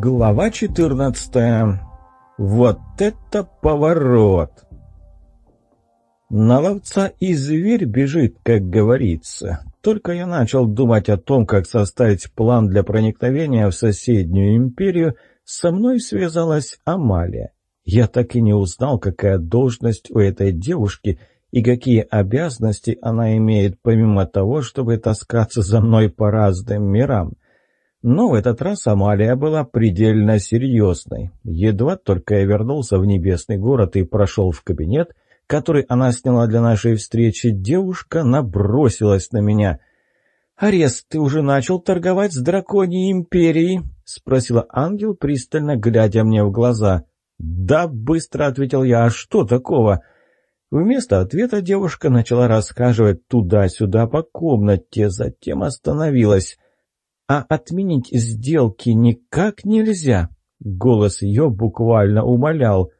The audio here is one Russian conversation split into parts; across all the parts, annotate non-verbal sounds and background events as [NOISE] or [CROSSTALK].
Глава 14. Вот это поворот! На ловца и зверь бежит, как говорится. Только я начал думать о том, как составить план для проникновения в соседнюю империю, со мной связалась Амалия. Я так и не узнал, какая должность у этой девушки и какие обязанности она имеет, помимо того, чтобы таскаться за мной по разным мирам. Но в этот раз Амалия была предельно серьезной. Едва только я вернулся в небесный город и прошел в кабинет, который она сняла для нашей встречи, девушка набросилась на меня. «Арест, ты уже начал торговать с драконьей империей?» — спросила ангел, пристально глядя мне в глаза. «Да», — быстро ответил я, — «а что такого?» Вместо ответа девушка начала расхаживать туда-сюда по комнате, затем остановилась. «А отменить сделки никак нельзя?» Голос ее буквально умолял.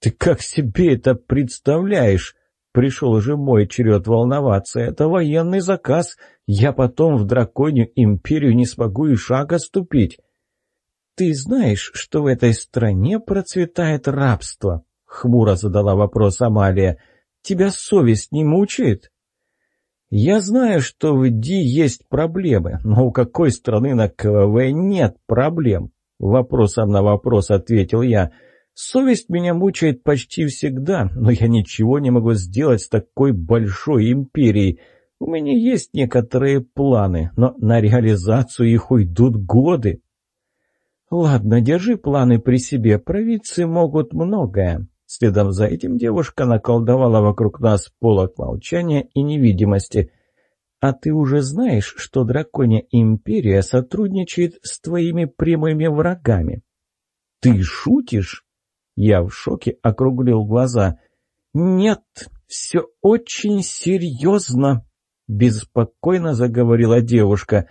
«Ты как себе это представляешь?» Пришел уже мой черед волноваться. Это военный заказ. Я потом в драконью империю не смогу и шага ступить. «Ты знаешь, что в этой стране процветает рабство?» — хмуро задала вопрос Амалия. «Тебя совесть не мучает?» «Я знаю, что в Ди есть проблемы, но у какой страны на КВВ нет проблем?» Вопросом на вопрос ответил я. «Совесть меня мучает почти всегда, но я ничего не могу сделать с такой большой империей. У меня есть некоторые планы, но на реализацию их уйдут годы». «Ладно, держи планы при себе, провидцы могут многое. Следом за этим девушка наколдовала вокруг нас полок молчания и невидимости. «А ты уже знаешь, что драконья империя сотрудничает с твоими прямыми врагами?» «Ты шутишь?» Я в шоке округлил глаза. «Нет, все очень серьезно», — беспокойно заговорила девушка.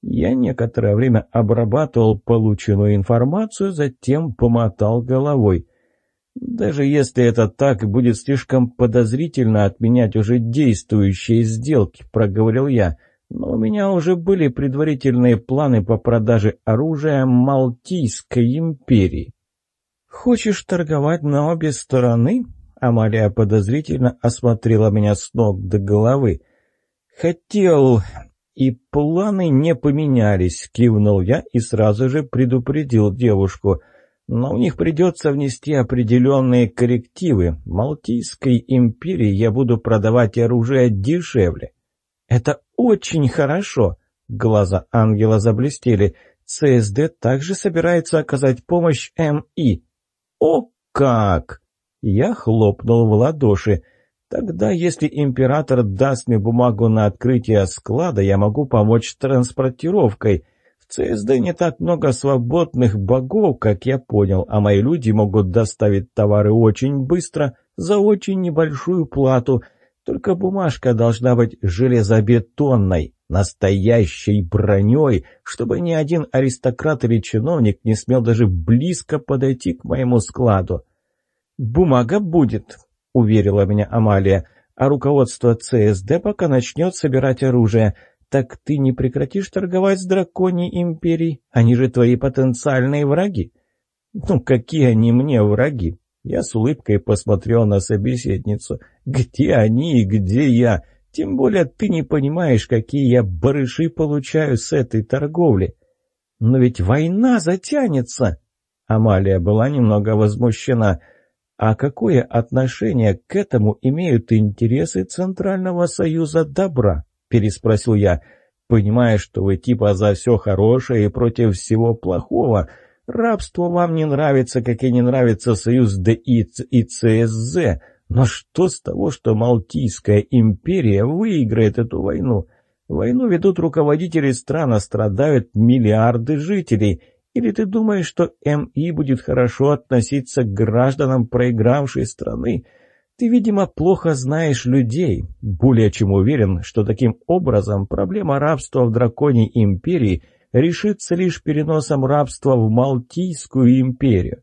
Я некоторое время обрабатывал полученную информацию, затем помотал головой. Даже если это так, будет слишком подозрительно отменять уже действующие сделки, проговорил я. Но у меня уже были предварительные планы по продаже оружия Малтийской империи. Хочешь торговать на обе стороны? Амалия подозрительно осмотрела меня с ног до головы. Хотел, и планы не поменялись, кивнул я и сразу же предупредил девушку — но у них придется внести определенные коррективы. Малтийской империи я буду продавать оружие дешевле. Это очень хорошо. Глаза ангела заблестели. ЦСД также собирается оказать помощь МИ. О как! Я хлопнул в ладоши. Тогда, если император даст мне бумагу на открытие склада, я могу помочь с транспортировкой. В ЦСД не так много свободных богов, как я понял, а мои люди могут доставить товары очень быстро, за очень небольшую плату. Только бумажка должна быть железобетонной, настоящей броней, чтобы ни один аристократ или чиновник не смел даже близко подойти к моему складу. «Бумага будет», — уверила меня Амалия, «а руководство ЦСД пока начнет собирать оружие». «Так ты не прекратишь торговать с драконьей империей? Они же твои потенциальные враги». «Ну, какие они мне враги?» Я с улыбкой посмотрел на собеседницу. «Где они и где я? Тем более ты не понимаешь, какие я барыши получаю с этой торговли. Но ведь война затянется!» Амалия была немного возмущена. «А какое отношение к этому имеют интересы Центрального Союза Добра?» Переспросил я, понимая, что вы типа за все хорошее и против всего плохого. Рабство вам не нравится, как и не нравится союз ДИ и ЦСЗ. Но что с того, что Малтийская империя выиграет эту войну? Войну ведут руководители стран, а страдают миллиарды жителей. Или ты думаешь, что МИ будет хорошо относиться к гражданам проигравшей страны? Ты, видимо, плохо знаешь людей. Более чем уверен, что таким образом проблема рабства в драконьей империи решится лишь переносом рабства в Малтийскую империю.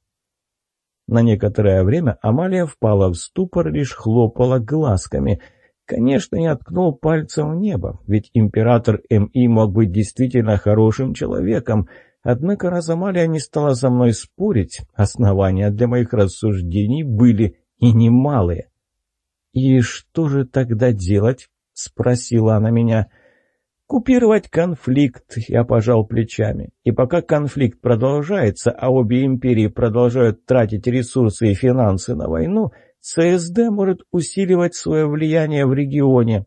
На некоторое время Амалия впала в ступор, лишь хлопала глазками. Конечно, я ткнул пальцем в небо, ведь император М.И. мог быть действительно хорошим человеком. Однако раз Амалия не стала со мной спорить, основания для моих рассуждений были и немалые. «И что же тогда делать?» — спросила она меня. «Купировать конфликт», — я пожал плечами. «И пока конфликт продолжается, а обе империи продолжают тратить ресурсы и финансы на войну, ЦСД может усиливать свое влияние в регионе».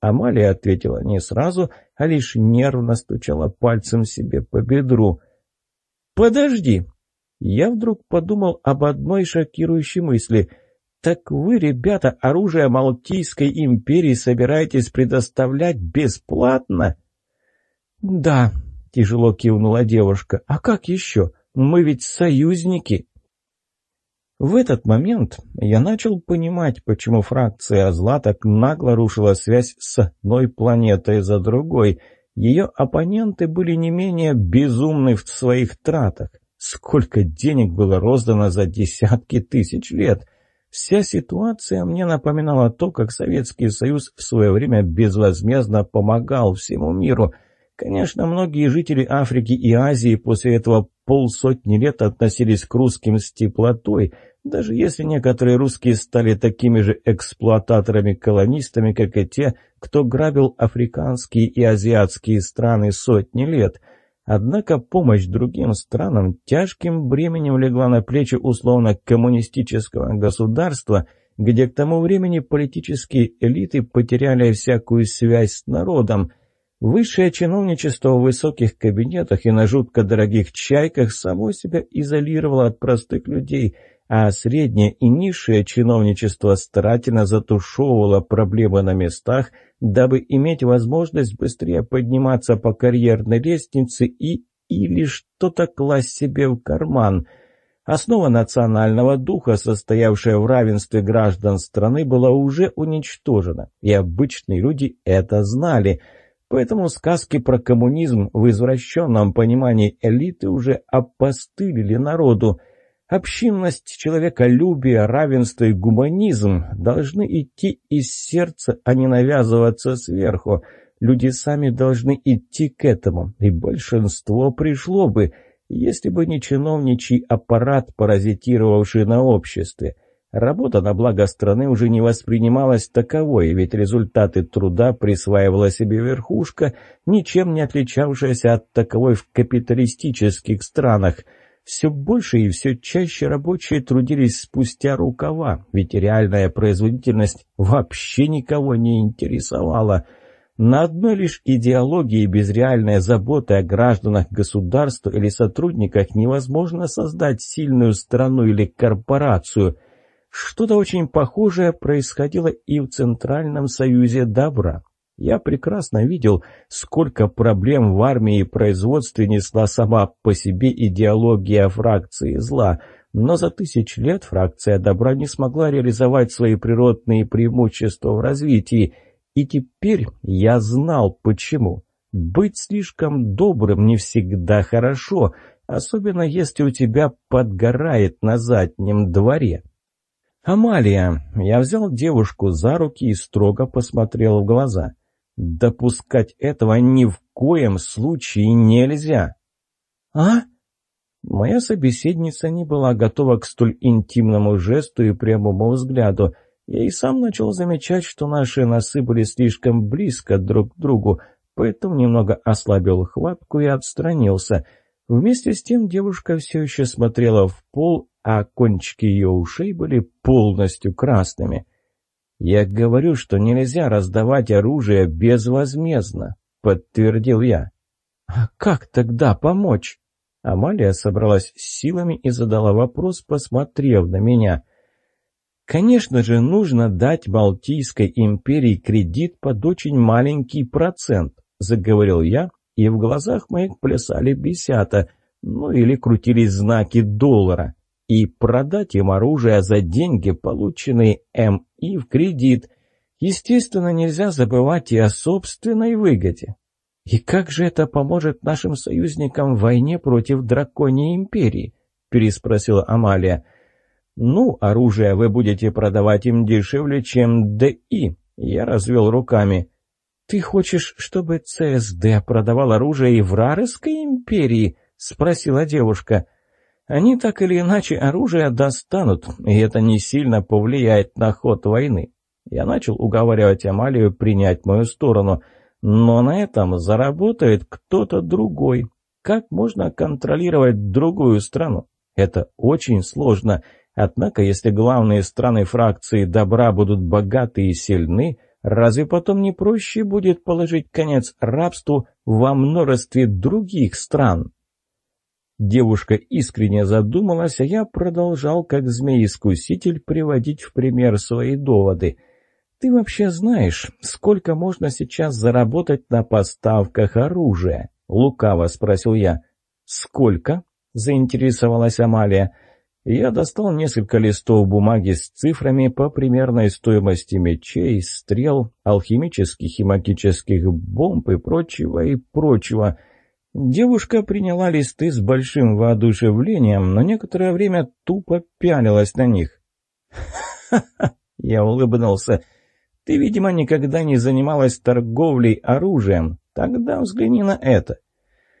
Амалия ответила не сразу, а лишь нервно стучала пальцем себе по бедру. «Подожди!» Я вдруг подумал об одной шокирующей мысли — «Так вы, ребята, оружие Малтийской империи собираетесь предоставлять бесплатно?» «Да», — тяжело кивнула девушка, — «а как еще? Мы ведь союзники». В этот момент я начал понимать, почему фракция зла так нагло рушила связь с одной планетой за другой. Ее оппоненты были не менее безумны в своих тратах. Сколько денег было роздано за десятки тысяч лет — Вся ситуация мне напоминала то, как Советский Союз в свое время безвозмездно помогал всему миру. Конечно, многие жители Африки и Азии после этого полсотни лет относились к русским с теплотой, даже если некоторые русские стали такими же эксплуататорами-колонистами, как и те, кто грабил африканские и азиатские страны сотни лет – Однако помощь другим странам тяжким бременем легла на плечи условно-коммунистического государства, где к тому времени политические элиты потеряли всякую связь с народом. Высшее чиновничество в высоких кабинетах и на жутко дорогих чайках само себя изолировало от простых людей – а среднее и низшее чиновничество старательно затушевывало проблемы на местах, дабы иметь возможность быстрее подниматься по карьерной лестнице и или что-то класть себе в карман. Основа национального духа, состоявшая в равенстве граждан страны, была уже уничтожена, и обычные люди это знали – Поэтому сказки про коммунизм в извращенном понимании элиты уже опостылили народу. Общинность, человеколюбие, равенство и гуманизм должны идти из сердца, а не навязываться сверху. Люди сами должны идти к этому, и большинство пришло бы, если бы не чиновничий аппарат, паразитировавший на обществе. Работа на благо страны уже не воспринималась таковой, ведь результаты труда присваивала себе верхушка, ничем не отличавшаяся от таковой в капиталистических странах – все больше и все чаще рабочие трудились спустя рукава, ведь реальная производительность вообще никого не интересовала. На одной лишь идеологии без реальной заботы о гражданах государства или сотрудниках невозможно создать сильную страну или корпорацию. Что-то очень похожее происходило и в Центральном Союзе Добра. Я прекрасно видел, сколько проблем в армии и производстве несла сама по себе идеология фракции зла, но за тысяч лет фракция добра не смогла реализовать свои природные преимущества в развитии, и теперь я знал почему. Быть слишком добрым не всегда хорошо, особенно если у тебя подгорает на заднем дворе. «Амалия!» Я взял девушку за руки и строго посмотрел в глаза. Допускать этого ни в коем случае нельзя. А? Моя собеседница не была готова к столь интимному жесту и прямому взгляду. Я и сам начал замечать, что наши носы были слишком близко друг к другу, поэтому немного ослабил хватку и отстранился. Вместе с тем девушка все еще смотрела в пол, а кончики ее ушей были полностью красными. «Я говорю, что нельзя раздавать оружие безвозмездно», — подтвердил я. «А как тогда помочь?» Амалия собралась с силами и задала вопрос, посмотрев на меня. «Конечно же, нужно дать Балтийской империи кредит под очень маленький процент», — заговорил я, и в глазах моих плясали бесята, ну или крутились знаки доллара и продать им оружие за деньги, полученные МИ в кредит. Естественно, нельзя забывать и о собственной выгоде. И как же это поможет нашим союзникам в войне против драконьей империи? Переспросила Амалия. Ну, оружие вы будете продавать им дешевле, чем ДИ. Я развел руками. Ты хочешь, чтобы ЦСД продавал оружие и в Рарской империи? спросила девушка. «Они так или иначе оружие достанут, и это не сильно повлияет на ход войны». Я начал уговаривать Амалию принять мою сторону, но на этом заработает кто-то другой. Как можно контролировать другую страну? Это очень сложно. Однако, если главные страны фракции добра будут богаты и сильны, разве потом не проще будет положить конец рабству во множестве других стран? Девушка искренне задумалась, а я продолжал, как змей-искуситель, приводить в пример свои доводы. «Ты вообще знаешь, сколько можно сейчас заработать на поставках оружия?» — лукаво спросил я. «Сколько?» — заинтересовалась Амалия. Я достал несколько листов бумаги с цифрами по примерной стоимости мечей, стрел, алхимических и магических бомб и прочего и прочего — Девушка приняла листы с большим воодушевлением, но некоторое время тупо пялилась на них. «Ха-ха!» [LAUGHS] — я улыбнулся. «Ты, видимо, никогда не занималась торговлей оружием. Тогда взгляни на это».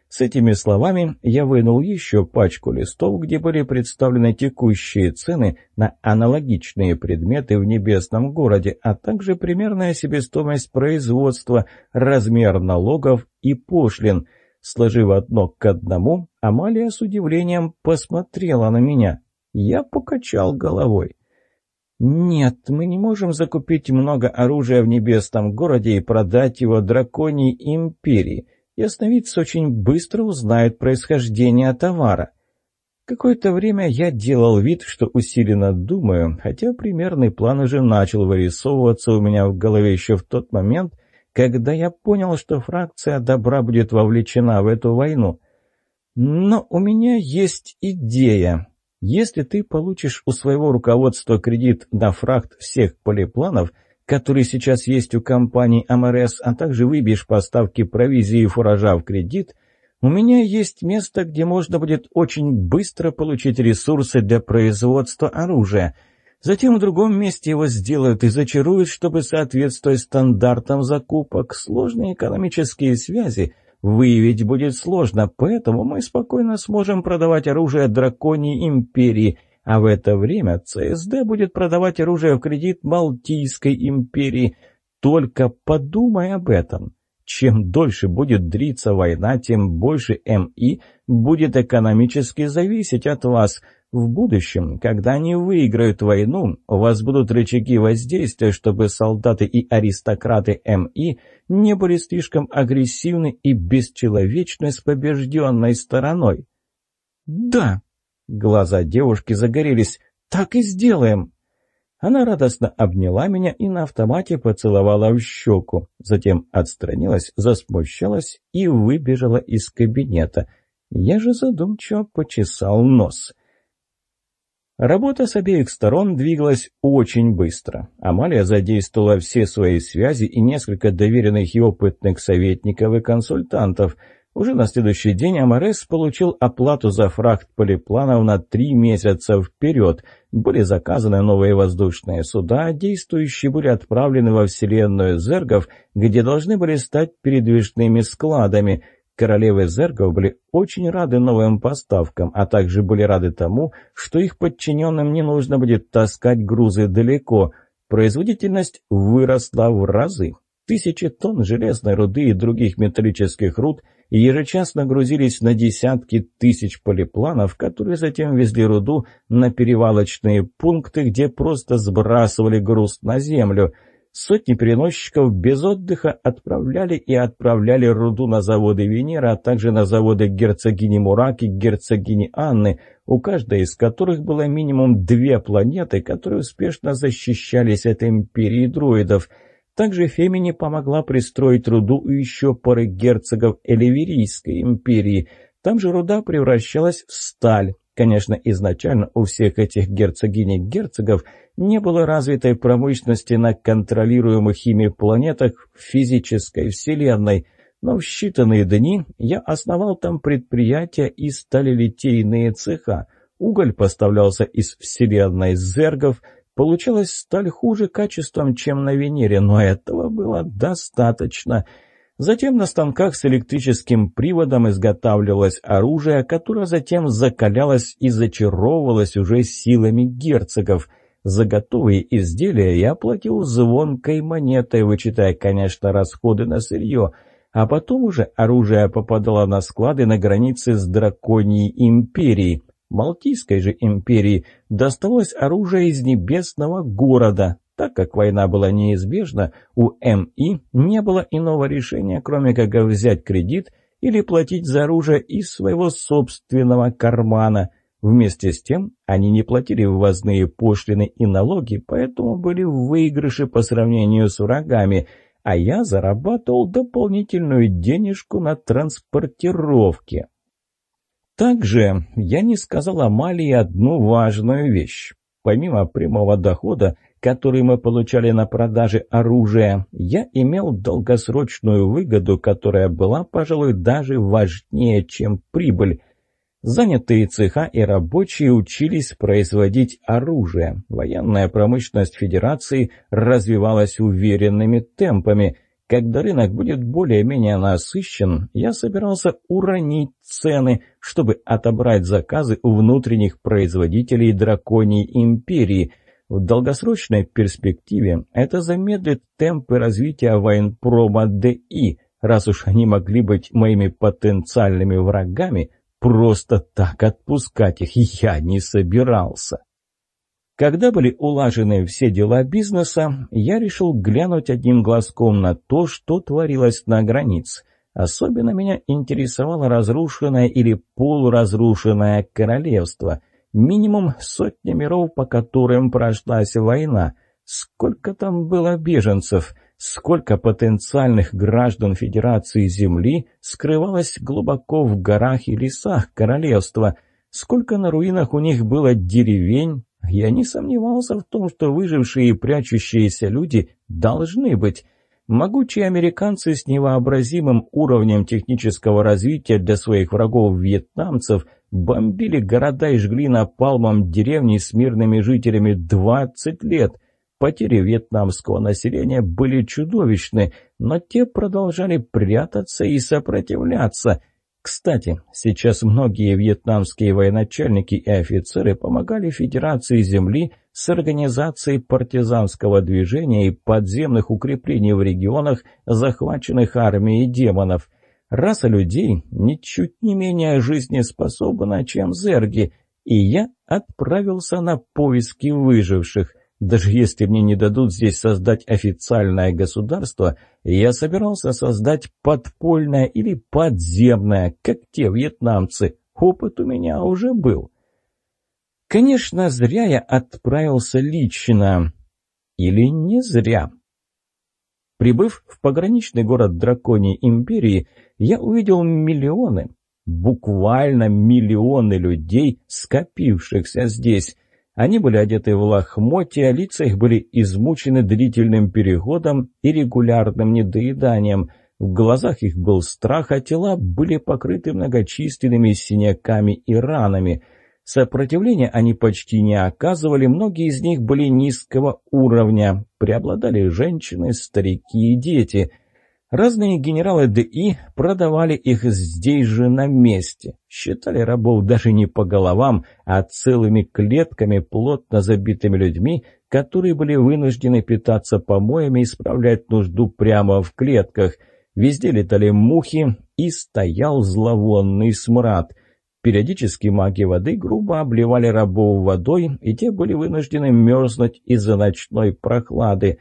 С этими словами я вынул еще пачку листов, где были представлены текущие цены на аналогичные предметы в небесном городе, а также примерная себестоимость производства, размер налогов и пошлин — Сложив одно к одному, Амалия с удивлением посмотрела на меня. Я покачал головой. «Нет, мы не можем закупить много оружия в небесном городе и продать его драконьей империи. Ясновидцы очень быстро узнают происхождение товара». Какое-то время я делал вид, что усиленно думаю, хотя примерный план уже начал вырисовываться у меня в голове еще в тот момент, когда я понял, что фракция добра будет вовлечена в эту войну. Но у меня есть идея. Если ты получишь у своего руководства кредит на фракт всех полипланов, которые сейчас есть у компании МРС, а также выбьешь поставки провизии и фуража в кредит, у меня есть место, где можно будет очень быстро получить ресурсы для производства оружия — Затем в другом месте его сделают и зачаруют, чтобы соответствовать стандартам закупок. Сложные экономические связи выявить будет сложно, поэтому мы спокойно сможем продавать оружие драконьей империи, а в это время ЦСД будет продавать оружие в кредит Малтийской империи. Только подумай об этом. Чем дольше будет дриться война, тем больше МИ будет экономически зависеть от вас – в будущем, когда они выиграют войну, у вас будут рычаги воздействия, чтобы солдаты и аристократы МИ не были слишком агрессивны и бесчеловечны с побежденной стороной. «Да!» — глаза девушки загорелись. «Так и сделаем!» Она радостно обняла меня и на автомате поцеловала в щеку, затем отстранилась, засмущалась и выбежала из кабинета. Я же задумчиво почесал нос. Работа с обеих сторон двигалась очень быстро. Амалия задействовала все свои связи и несколько доверенных и опытных советников и консультантов. Уже на следующий день Амарес получил оплату за фрахт полипланов на три месяца вперед. Были заказаны новые воздушные суда, действующие были отправлены во вселенную Зергов, где должны были стать передвижными складами – Королевы Зергов были очень рады новым поставкам, а также были рады тому, что их подчиненным не нужно будет таскать грузы далеко. Производительность выросла в разы. Тысячи тонн железной руды и других металлических руд ежечасно грузились на десятки тысяч полипланов, которые затем везли руду на перевалочные пункты, где просто сбрасывали груз на землю – Сотни переносчиков без отдыха отправляли и отправляли руду на заводы Венера, а также на заводы герцогини Мураки, герцогини Анны, у каждой из которых было минимум две планеты, которые успешно защищались от империи друидов. Также Фемини помогла пристроить руду у еще пары герцогов Эливерийской империи. Там же руда превращалась в сталь, Конечно, изначально у всех этих герцогиней-герцогов не было развитой промышленности на контролируемых ими планетах в физической вселенной, но в считанные дни я основал там предприятия и сталелитейные цеха. Уголь поставлялся из вселенной зергов, получалась сталь хуже качеством, чем на Венере, но этого было достаточно – Затем на станках с электрическим приводом изготавливалось оружие, которое затем закалялось и зачаровывалось уже силами герцогов. За готовые изделия я платил звонкой монетой, вычитая, конечно, расходы на сырье, а потом уже оружие попадало на склады на границе с драконьей империей. Малтийской же империи досталось оружие из небесного города, так как война была неизбежна, у МИ не было иного решения, кроме как взять кредит или платить за оружие из своего собственного кармана. Вместе с тем они не платили ввозные пошлины и налоги, поэтому были в выигрыше по сравнению с врагами, а я зарабатывал дополнительную денежку на транспортировке. Также я не сказал Амалии одну важную вещь. Помимо прямого дохода, который мы получали на продаже оружия, я имел долгосрочную выгоду, которая была, пожалуй, даже важнее, чем прибыль. Занятые цеха и рабочие учились производить оружие. Военная промышленность Федерации развивалась уверенными темпами. Когда рынок будет более-менее насыщен, я собирался уронить цены, чтобы отобрать заказы у внутренних производителей драконьей империи – в долгосрочной перспективе это замедлит темпы развития военпрома ДИ, раз уж они могли быть моими потенциальными врагами, просто так отпускать их я не собирался. Когда были улажены все дела бизнеса, я решил глянуть одним глазком на то, что творилось на границе. Особенно меня интересовало разрушенное или полуразрушенное королевство – Минимум сотня миров, по которым прошлась война. Сколько там было беженцев? Сколько потенциальных граждан Федерации Земли скрывалось глубоко в горах и лесах королевства? Сколько на руинах у них было деревень? Я не сомневался в том, что выжившие и прячущиеся люди должны быть. Могучие американцы с невообразимым уровнем технического развития для своих врагов-вьетнамцев – Бомбили города и жгли напалмом деревни с мирными жителями 20 лет. Потери вьетнамского населения были чудовищны, но те продолжали прятаться и сопротивляться. Кстати, сейчас многие вьетнамские военачальники и офицеры помогали Федерации Земли с организацией партизанского движения и подземных укреплений в регионах, захваченных армией демонов – Раса людей ничуть не менее жизнеспособна, чем зерги, и я отправился на поиски выживших. Даже если мне не дадут здесь создать официальное государство, я собирался создать подпольное или подземное, как те вьетнамцы. Опыт у меня уже был. Конечно, зря я отправился лично. Или не зря. Прибыв в пограничный город Драконьей Империи, я увидел миллионы, буквально миллионы людей, скопившихся здесь. Они были одеты в лохмотья, лица их были измучены длительным переходом и регулярным недоеданием. В глазах их был страх, а тела были покрыты многочисленными синяками и ранами – Сопротивления они почти не оказывали, многие из них были низкого уровня, преобладали женщины, старики и дети. Разные генералы ДИ продавали их здесь же на месте, считали рабов даже не по головам, а целыми клетками, плотно забитыми людьми, которые были вынуждены питаться помоями и справлять нужду прямо в клетках. Везде летали мухи, и стоял зловонный смрад. Периодически маги воды грубо обливали рабов водой, и те были вынуждены мерзнуть из-за ночной прохлады.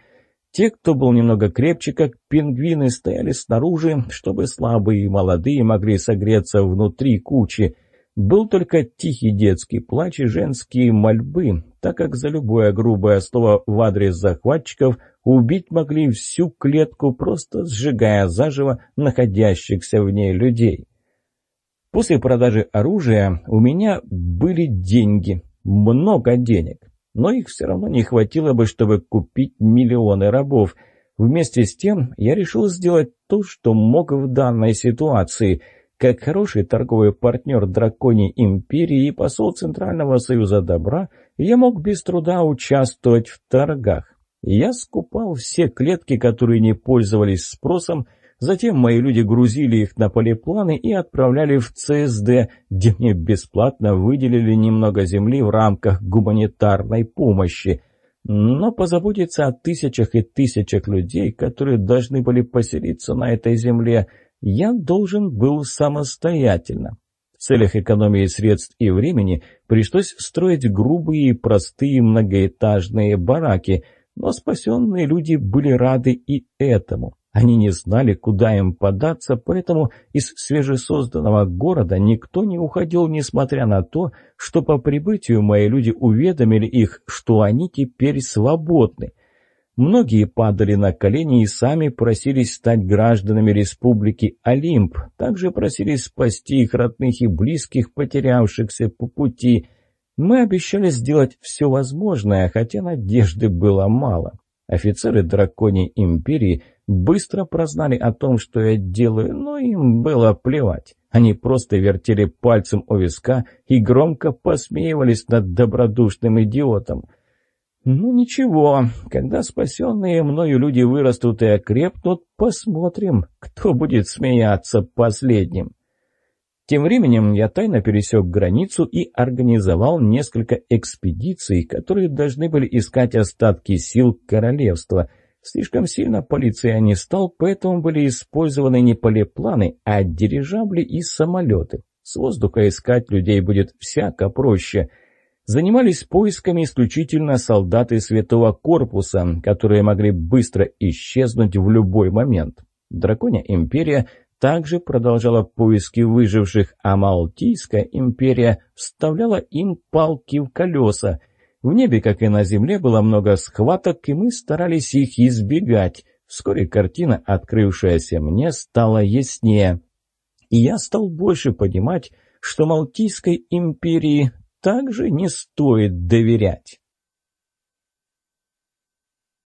Те, кто был немного крепче, как пингвины, стояли снаружи, чтобы слабые и молодые могли согреться внутри кучи. Был только тихий детский плач и женские мольбы, так как за любое грубое слово в адрес захватчиков убить могли всю клетку, просто сжигая заживо находящихся в ней людей. После продажи оружия у меня были деньги, много денег, но их все равно не хватило бы, чтобы купить миллионы рабов. Вместе с тем я решил сделать то, что мог в данной ситуации. Как хороший торговый партнер Драконьей Империи и посол Центрального Союза Добра, я мог без труда участвовать в торгах. Я скупал все клетки, которые не пользовались спросом, Затем мои люди грузили их на полипланы и отправляли в ЦСД, где мне бесплатно выделили немного земли в рамках гуманитарной помощи. Но позаботиться о тысячах и тысячах людей, которые должны были поселиться на этой земле, я должен был самостоятельно. В целях экономии средств и времени пришлось строить грубые и простые многоэтажные бараки, но спасенные люди были рады и этому. Они не знали, куда им податься, поэтому из свежесозданного города никто не уходил, несмотря на то, что по прибытию мои люди уведомили их, что они теперь свободны. Многие падали на колени и сами просились стать гражданами республики Олимп, также просились спасти их родных и близких, потерявшихся по пути. Мы обещали сделать все возможное, хотя надежды было мало. Офицеры драконьей империи быстро прознали о том, что я делаю, но им было плевать. Они просто вертели пальцем у виска и громко посмеивались над добродушным идиотом. Ну ничего, когда спасенные мною люди вырастут и окрепнут, посмотрим, кто будет смеяться последним. Тем временем я тайно пересек границу и организовал несколько экспедиций, которые должны были искать остатки сил королевства. Слишком сильно полиция не стал, поэтому были использованы не полипланы, а дирижабли и самолеты. С воздуха искать людей будет всяко проще. Занимались поисками исключительно солдаты Святого Корпуса, которые могли быстро исчезнуть в любой момент. Драконья империя также продолжала поиски выживших, а Малтийская империя вставляла им палки в колеса. В небе, как и на земле, было много схваток, и мы старались их избегать. Вскоре картина, открывшаяся мне, стала яснее. И я стал больше понимать, что Малтийской империи также не стоит доверять.